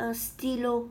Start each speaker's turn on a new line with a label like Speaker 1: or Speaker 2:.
Speaker 1: un stylo.